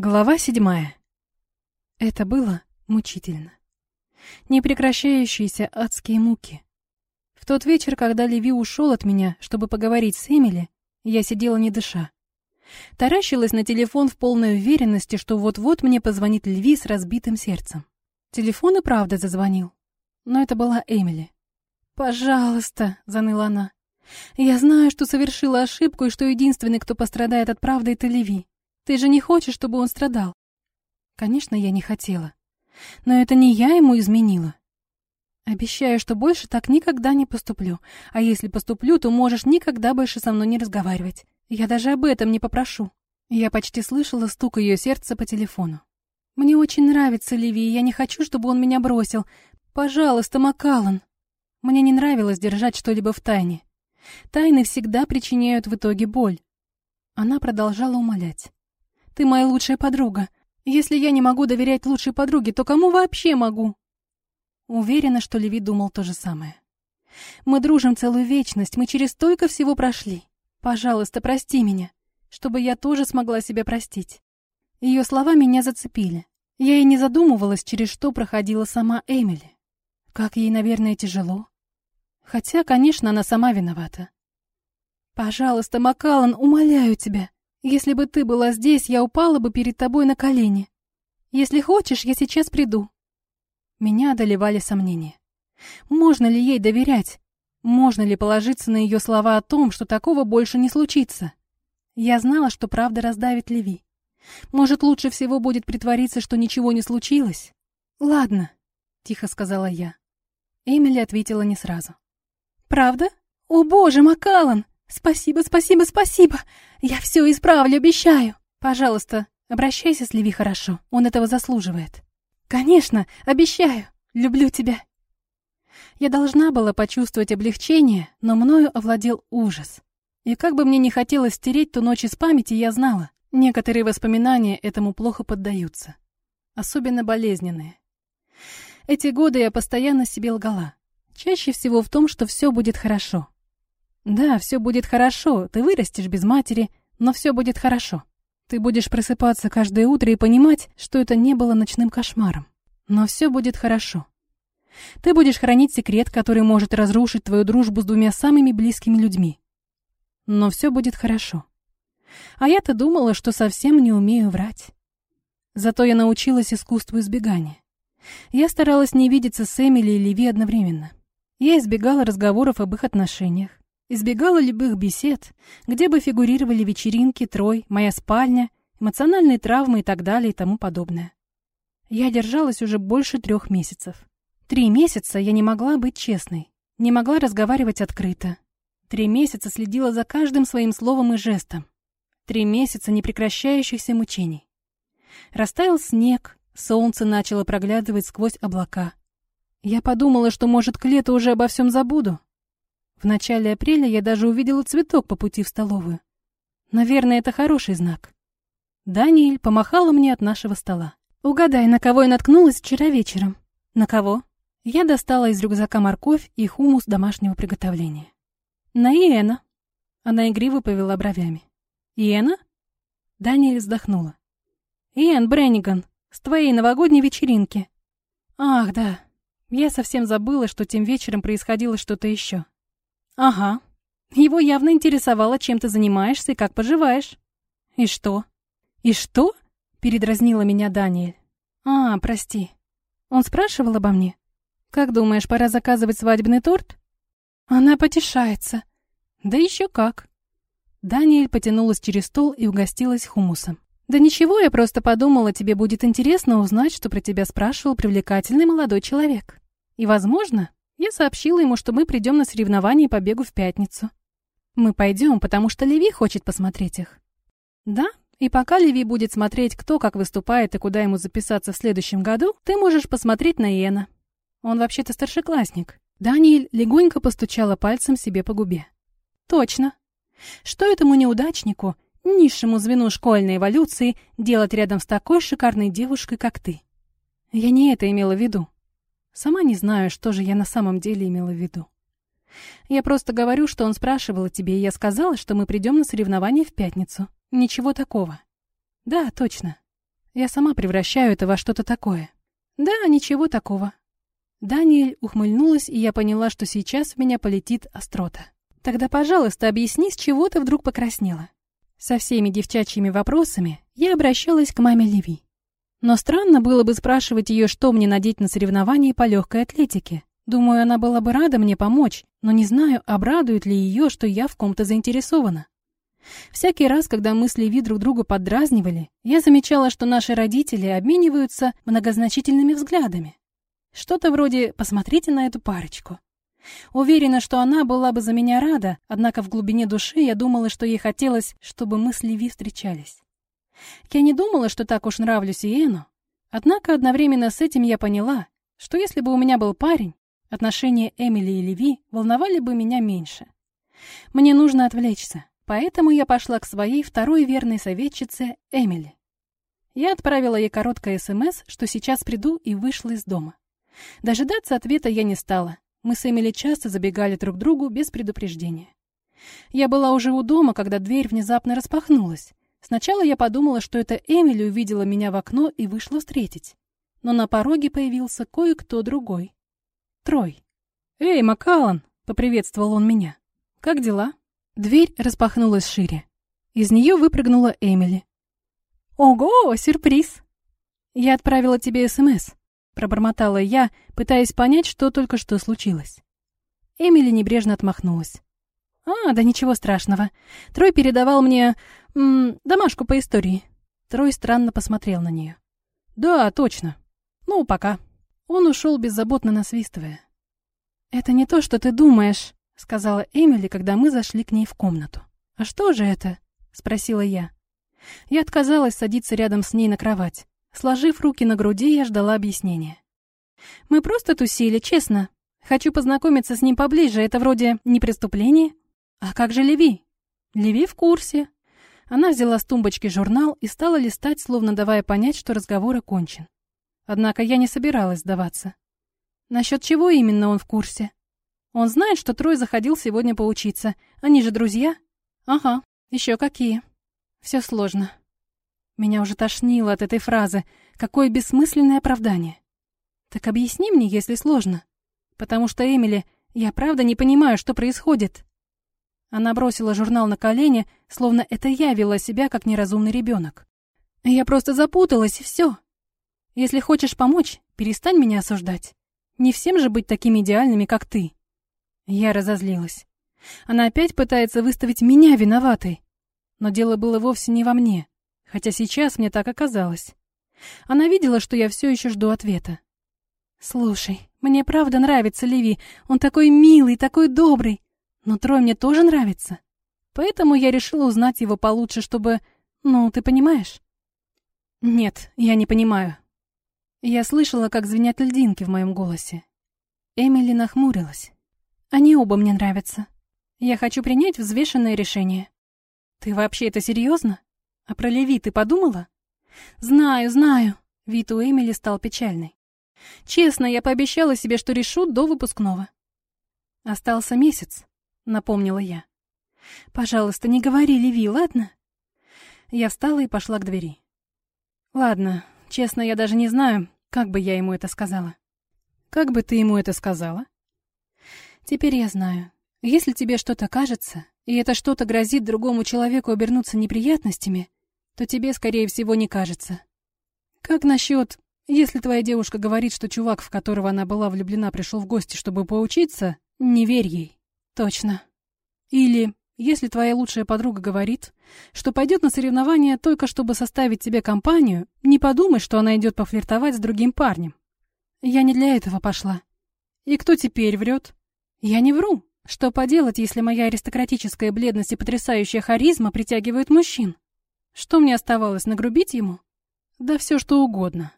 Глава седьмая. Это было мучительно. Непрекращающиеся адские муки. В тот вечер, когда Леви ушел от меня, чтобы поговорить с Эмили, я сидела не дыша. Таращилась на телефон в полной уверенности, что вот-вот мне позвонит Леви с разбитым сердцем. Телефон и правда зазвонил. Но это была Эмили. «Пожалуйста», — заныла она. «Я знаю, что совершила ошибку и что единственный, кто пострадает от правды, это Леви. Ты же не хочешь, чтобы он страдал?» Конечно, я не хотела. Но это не я ему изменила. Обещаю, что больше так никогда не поступлю. А если поступлю, то можешь никогда больше со мной не разговаривать. Я даже об этом не попрошу. Я почти слышала стук ее сердца по телефону. Мне очень нравится Ливи, я не хочу, чтобы он меня бросил. Пожалуйста, Макалан. Мне не нравилось держать что-либо в тайне. Тайны всегда причиняют в итоге боль. Она продолжала умолять. Ты моя лучшая подруга. Если я не могу доверять лучшей подруге, то кому вообще могу? Уверена, что Леви думал то же самое. Мы дружим целую вечность, мы через столько всего прошли. Пожалуйста, прости меня, чтобы я тоже смогла себя простить. Ее слова меня зацепили. Я и не задумывалась, через что проходила сама Эмили. Как ей, наверное, тяжело. Хотя, конечно, она сама виновата. «Пожалуйста, Макалан, умоляю тебя, если бы ты была здесь, я упала бы перед тобой на колени. Если хочешь, я сейчас приду». Меня одолевали сомнения. Можно ли ей доверять? Можно ли положиться на ее слова о том, что такого больше не случится? Я знала, что правда раздавит Леви. Может, лучше всего будет притвориться, что ничего не случилось? «Ладно», — тихо сказала я. Эмили ответила не сразу. «Правда? О, боже, Макалан! «Спасибо, спасибо, спасибо! Я все исправлю, обещаю! Пожалуйста, обращайся с Леви хорошо, он этого заслуживает». «Конечно, обещаю! Люблю тебя!» Я должна была почувствовать облегчение, но мною овладел ужас. И как бы мне не хотелось стереть ту ночь из памяти, я знала, некоторые воспоминания этому плохо поддаются. Особенно болезненные. Эти годы я постоянно себе лгала. Чаще всего в том, что все будет хорошо. Да, все будет хорошо, ты вырастешь без матери, но все будет хорошо. Ты будешь просыпаться каждое утро и понимать, что это не было ночным кошмаром. Но все будет хорошо. Ты будешь хранить секрет, который может разрушить твою дружбу с двумя самыми близкими людьми. Но все будет хорошо. А я-то думала, что совсем не умею врать. Зато я научилась искусству избегания. Я старалась не видеться с Эмили и Леви одновременно. Я избегала разговоров об их отношениях. Избегала любых бесед, где бы фигурировали вечеринки, трой, моя спальня, эмоциональные травмы и так далее и тому подобное. Я держалась уже больше трех месяцев. Три месяца я не могла быть честной, не могла разговаривать открыто. Три месяца следила за каждым своим словом и жестом. Три месяца непрекращающихся мучений. Растаял снег, солнце начало проглядывать сквозь облака. Я подумала, что, может, к лету уже обо всем забуду. В начале апреля я даже увидела цветок по пути в столовую. Наверное, это хороший знак. Даниэль помахала мне от нашего стола. «Угадай, на кого я наткнулась вчера вечером?» «На кого?» Я достала из рюкзака морковь и хумус домашнего приготовления. «На Иэна». Она игриво повела бровями. «Иэна?» Даниэль вздохнула. «Иэн Бренниган, с твоей новогодней вечеринки». «Ах, да. Я совсем забыла, что тем вечером происходило что-то еще. «Ага. Его явно интересовало, чем ты занимаешься и как поживаешь». «И что?» «И что?» — передразнила меня Даниэль. «А, прости. Он спрашивал обо мне? Как думаешь, пора заказывать свадебный торт?» «Она потешается». «Да еще как». Даниэль потянулась через стол и угостилась хумусом. «Да ничего, я просто подумала, тебе будет интересно узнать, что про тебя спрашивал привлекательный молодой человек. И, возможно, я сообщила ему, что мы придем на соревнования по бегу в пятницу. Мы пойдем, потому что Леви хочет посмотреть их. Да, и пока Леви будет смотреть, кто как выступает и куда ему записаться в следующем году, ты можешь посмотреть на Иена. Он вообще-то старшеклассник. Даниэль легонько постучала пальцем себе по губе. Точно. Что этому неудачнику, низшему звену школьной эволюции, делать рядом с такой шикарной девушкой, как ты? Я не это имела в виду. Сама не знаю, что же я на самом деле имела в виду. Я просто говорю, что он спрашивал о тебе, и я сказала, что мы придем на соревнования в пятницу. Ничего такого. Да, точно. Я сама превращаю это во что-то такое. Да, ничего такого. Даниэль ухмыльнулась, и я поняла, что сейчас в меня полетит острота. Тогда, пожалуйста, объясни, с чего ты вдруг покраснела. Со всеми девчачьими вопросами я обращалась к маме Леви. Но странно было бы спрашивать ее, что мне надеть на соревновании по легкой атлетике. Думаю, она была бы рада мне помочь, но не знаю, обрадует ли ее, что я в ком-то заинтересована. Всякий раз, когда мы с Леви друг друга поддразнивали, я замечала, что наши родители обмениваются многозначительными взглядами. Что-то вроде «посмотрите на эту парочку». Уверена, что она была бы за меня рада, однако в глубине души я думала, что ей хотелось, чтобы мы с Леви встречались. Я не думала, что так уж нравлюсь Иену, однако одновременно с этим я поняла, что если бы у меня был парень, отношения Эмили и Леви волновали бы меня меньше. Мне нужно отвлечься. Поэтому я пошла к своей второй верной советчице Эмили. Я отправила ей короткое СМС, что сейчас приду, и вышла из дома. Дожидаться ответа я не стала. Мы с Эмили часто забегали друг к другу без предупреждения. Я была уже у дома, когда дверь внезапно распахнулась. Сначала я подумала, что это Эмили увидела меня в окно и вышла встретить. Но на пороге появился кое-кто другой. Трой. «Эй, Макалан!» — поприветствовал он меня. «Как дела?» Дверь распахнулась шире. Из нее выпрыгнула Эмили. «Ого, сюрприз!» «Я отправила тебе СМС», — пробормотала я, пытаясь понять, что только что случилось. Эмили небрежно отмахнулась. «А, да ничего страшного. Трой передавал мне... М, домашку по истории». Трой странно посмотрел на нее. «Да, точно. Ну, пока». Он ушел беззаботно насвистывая. «Это не то, что ты думаешь», — сказала Эмили, когда мы зашли к ней в комнату. «А что же это?» — спросила я. Я отказалась садиться рядом с ней на кровать. Сложив руки на груди, я ждала объяснения. «Мы просто тусили, честно. Хочу познакомиться с ним поближе, это вроде не преступление. А как же Леви?» «Леви в курсе». Она взяла с тумбочки журнал и стала листать, словно давая понять, что разговор окончен. Однако я не собиралась сдаваться. Насчет чего именно он в курсе? Он знает, что Трой заходил сегодня поучиться. Они же друзья? Ага, еще какие. Все сложно. Меня уже тошнило от этой фразы. Какое бессмысленное оправдание. Так объясни мне, если сложно. Потому что, Эмили, я правда не понимаю, что происходит. Она бросила журнал на колени, словно это я вела себя, как неразумный ребенок. Я просто запуталась, и все. Если хочешь помочь, перестань меня осуждать. Не всем же быть такими идеальными, как ты. Я разозлилась. Она опять пытается выставить меня виноватой. Но дело было вовсе не во мне, хотя сейчас мне так оказалось. Она видела, что я все еще жду ответа. «Слушай, мне правда нравится Ливи. Он такой милый, такой добрый. Но Трой мне тоже нравится. Поэтому я решила узнать его получше, чтобы... Ну, ты понимаешь?» «Нет, я не понимаю». Я слышала, как звенят льдинки в моем голосе. Эмили нахмурилась. Они оба мне нравятся. Я хочу принять взвешенное решение. Ты вообще это серьезно? А про Леви ты подумала? Знаю, знаю. Вид у Эмили стал печальный. Честно, я пообещала себе, что решу до выпускного. Остался месяц, напомнила я. Пожалуйста, не говори Леви, ладно? Я встала и пошла к двери. Ладно, честно, я даже не знаю, как бы я ему это сказала. Как бы ты ему это сказала? Теперь я знаю. Если тебе что-то кажется, и это что-то грозит другому человеку обернуться неприятностями, то тебе, скорее всего, не кажется. Как насчет, если твоя девушка говорит, что чувак, в которого она была влюблена, пришел в гости, чтобы поучиться, не верь ей. Точно. Или, если твоя лучшая подруга говорит, что пойдет на соревнования только чтобы составить тебе компанию, не подумай, что она идет пофлиртовать с другим парнем. Я не для этого пошла. И кто теперь врет? Я не вру. Что поделать, если моя аристократическая бледность и потрясающая харизма притягивают мужчин? Что мне оставалось, нагрубить ему? Да все что угодно.